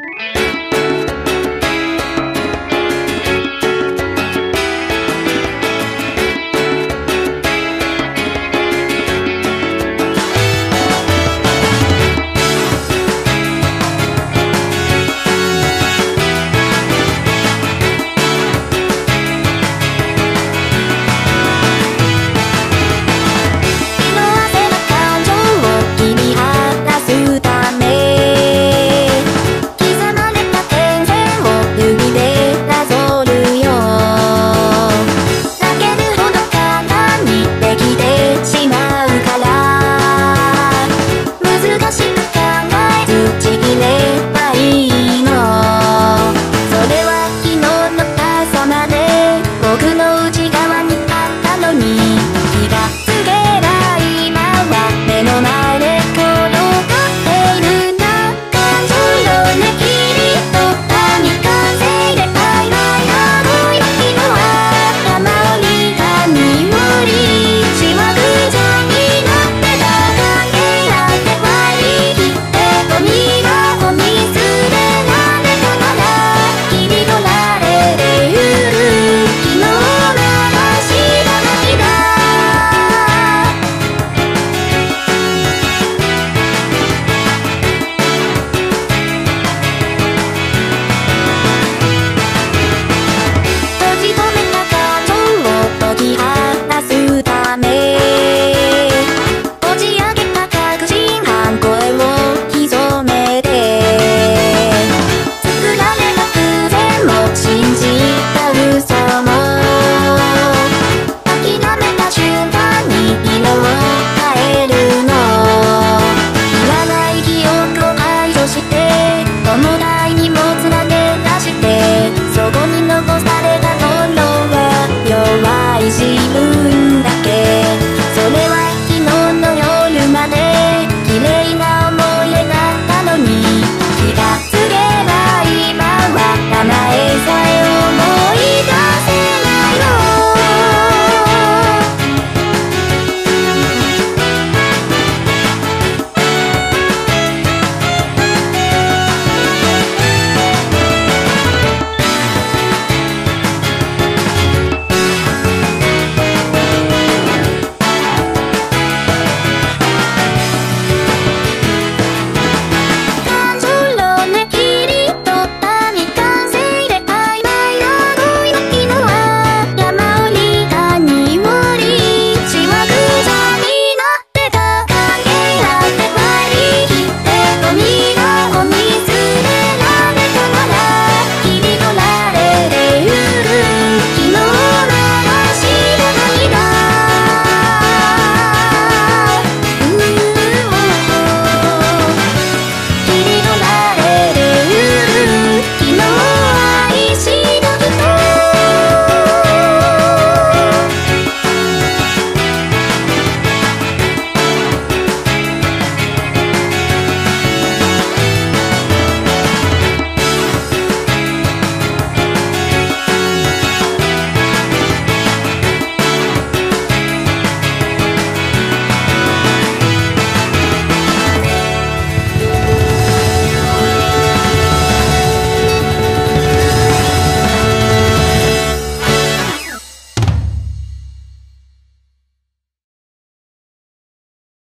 you